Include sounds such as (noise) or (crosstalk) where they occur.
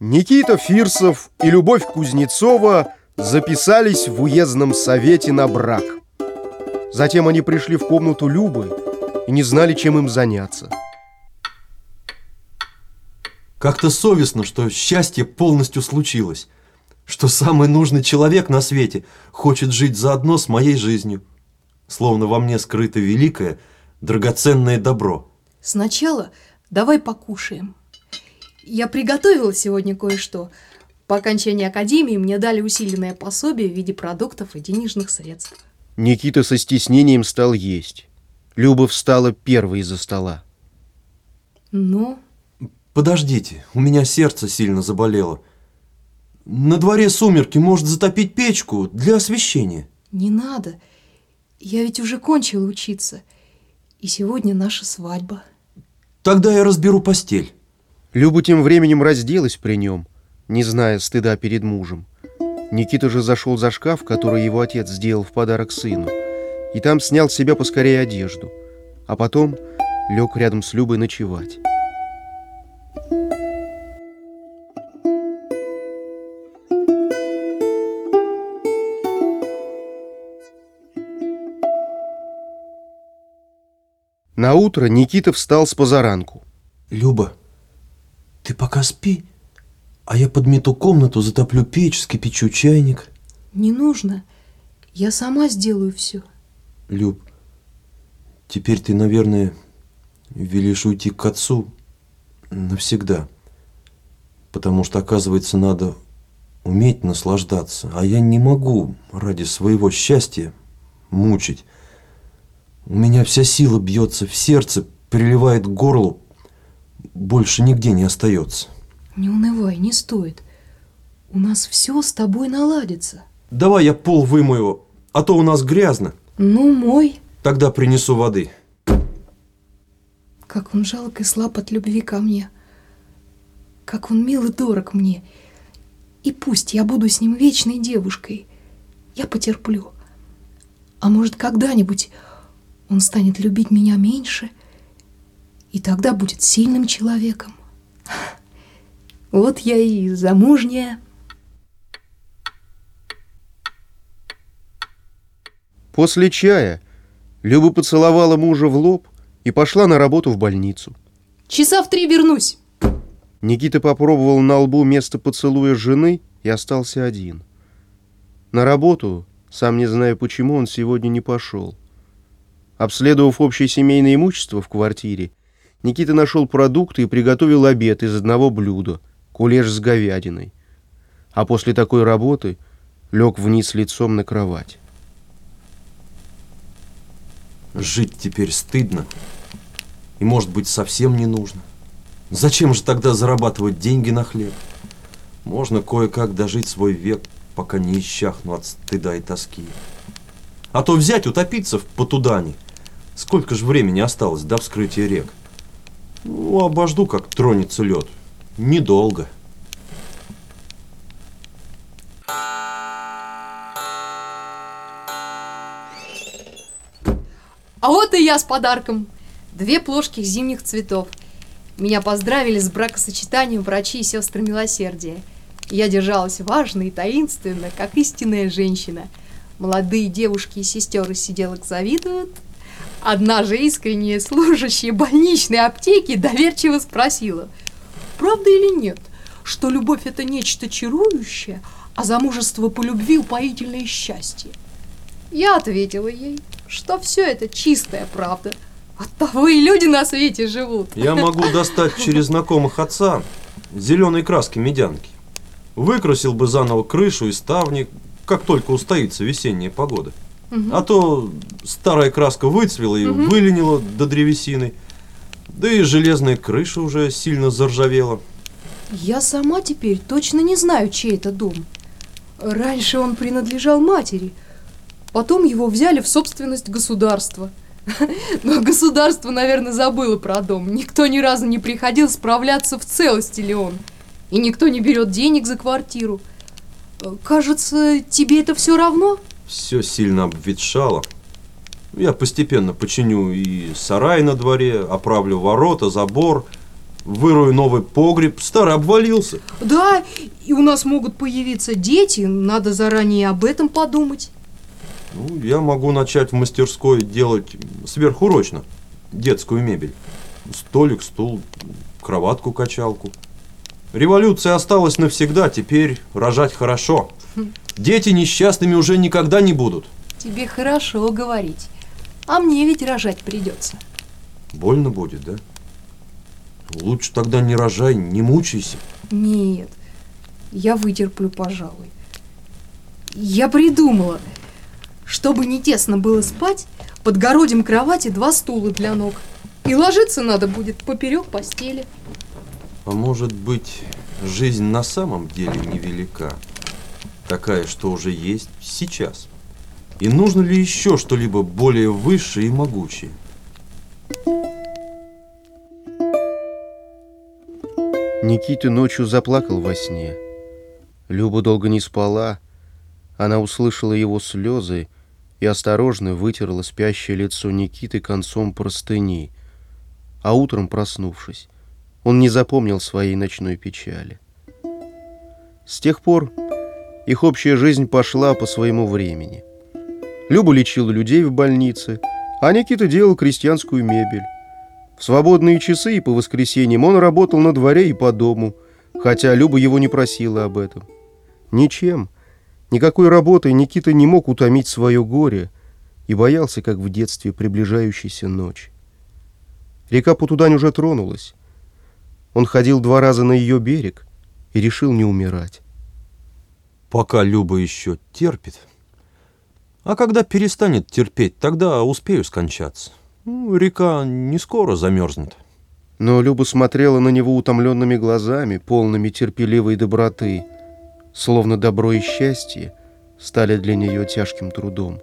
Никита Фирсов и Любовь Кузнецова записались в уездном совете на брак. Затем они пришли в комнату Любы и не знали, чем им заняться. Как-то совестно, что счастье полностью случилось, что самый нужный человек на свете хочет жить заодно с моей жизнью. Словно во мне скрыто великое, драгоценное добро. Сначала давай покушаем. Я приготовила сегодня кое-что. По окончании академии мне дали усиленное пособие в виде продуктов и денежных средств. Никита со стеснением стал есть. Люба встала первой из-за стола. Ну, Подождите, у меня сердце сильно заболело. На дворе сумерки, может затопить печку для освещения. не надо. Я ведь уже кончила учиться. И сегодня наша свадьба. Тогда я разберу постель. Люба тем временем разделась при нем, не зная стыда перед мужем. Никита же зашел за шкаф, который его отец сделал в подарок сыну, и там снял с себя поскорее одежду, а потом лег рядом с Любой ночевать. На утро Никита встал с позаранку. Люба, ты пока спи, а я подмету комнату, затоплю печь, скипячу чайник. Не нужно. Я сама сделаю все. Люб, теперь ты, наверное, велишь уйти к отцу навсегда. Потому что, оказывается, надо уметь наслаждаться. А я не могу ради своего счастья мучить. У меня вся сила бьется в сердце, приливает к горлу, больше нигде не остается. Не унывай, не стоит. У нас все с тобой наладится. Давай я пол вымою, а то у нас грязно. Ну, мой. Тогда принесу воды. Как он жалок и слаб от любви ко мне. Как он мил и дорог мне. И пусть я буду с ним вечной девушкой. Я потерплю. А может, когда-нибудь он станет любить меня меньше, и тогда будет сильным человеком. Вот я и замужняя. После чая Люба поцеловала мужа в лоб и пошла на работу в больницу. Часа в три вернусь. Никита попробовал на лбу место поцелуя жены и остался один. На работу, сам не зная почему, он сегодня не пошел. Обследовав общее семейное имущество в квартире, Никита нашел продукты и приготовил обед из одного блюда – кулеш с говядиной. А после такой работы лег вниз лицом на кровать. Жить теперь стыдно. И, может быть, совсем не нужно. Зачем же тогда зарабатывать деньги на хлеб? Можно кое-как дожить свой век, пока не исчахну от стыда и тоски. А то взять, утопиться в Потудане. Сколько же времени осталось до вскрытия рек? Ну, обожду, как тронется лед. Недолго. А вот и я с подарком. Две плошки зимних цветов. Меня поздравили с бракосочетанием врачи и сестры милосердия. Я держалась важно и таинственно, как истинная женщина. Молодые девушки и сестеры сиделок завидуют. Одна же искренняя служащая больничной аптеки доверчиво спросила, правда или нет, что любовь это нечто чарующее, а замужество по любви упоительное счастье. Я ответила ей, что все это чистая правда. Оттого и люди на свете живут. Я могу достать через знакомых отца зеленой краски медянки. Выкрасил бы заново крышу и ставни, как только устоится весенняя погода. А то старая краска выцвела и выленила до древесины. Да и железная крыша уже сильно заржавела. Я сама теперь точно не знаю, чей это дом. Раньше он принадлежал матери, потом его взяли в собственность государства. (laughs) Но государство, наверное, забыло про дом. Никто ни разу не приходил справляться, в целости ли он. И никто не берет денег за квартиру. Кажется, тебе это все равно? Все сильно обветшало. Я постепенно починю и сарай на дворе, оправлю ворота, забор. Вырою новый погреб, старый обвалился. Да, и у нас могут появиться дети, надо заранее об этом подумать. Ну, я могу начать в мастерской делать сверхурочно детскую мебель. Столик, стул, кроватку, качалку. Революция осталась навсегда, теперь рожать хорошо. Дети несчастными уже никогда не будут. Тебе хорошо говорить. А мне ведь рожать придется. Больно будет, да? Лучше тогда не рожай, не мучайся. Нет, я вытерплю, пожалуй. Я придумала. Чтобы не тесно было спать, подгородим кровати два стула для ног. И ложиться надо будет поперек постели. А может быть, жизнь на самом деле невелика? Такая, что уже есть сейчас. И нужно ли еще что-либо более высшее и могучее? Никита ночью заплакал во сне. Люба долго не спала. Она услышала его слезы и осторожно вытерла спящее лицо Никиты концом простыни. А утром, проснувшись, он не запомнил своей ночной печали. С тех пор их общая жизнь пошла по своему времени. Люба лечила людей в больнице, а Никита делал крестьянскую мебель. В свободные часы и по воскресеньям он работал на дворе и по дому, хотя Люба его не просила об этом. Ничем, никакой работой Никита не мог утомить свое горе и боялся, как в детстве, приближающейся ночи. Река Путудань уже тронулась. Он ходил два раза на ее берег и решил не умирать. Пока Люба еще терпит. А когда перестанет терпеть, тогда успею скончаться. Ну, река не скоро замерзнет. Но Люба смотрела на него утомленными глазами, полными терпеливой доброты, словно добро и счастье стали для нее тяжким трудом.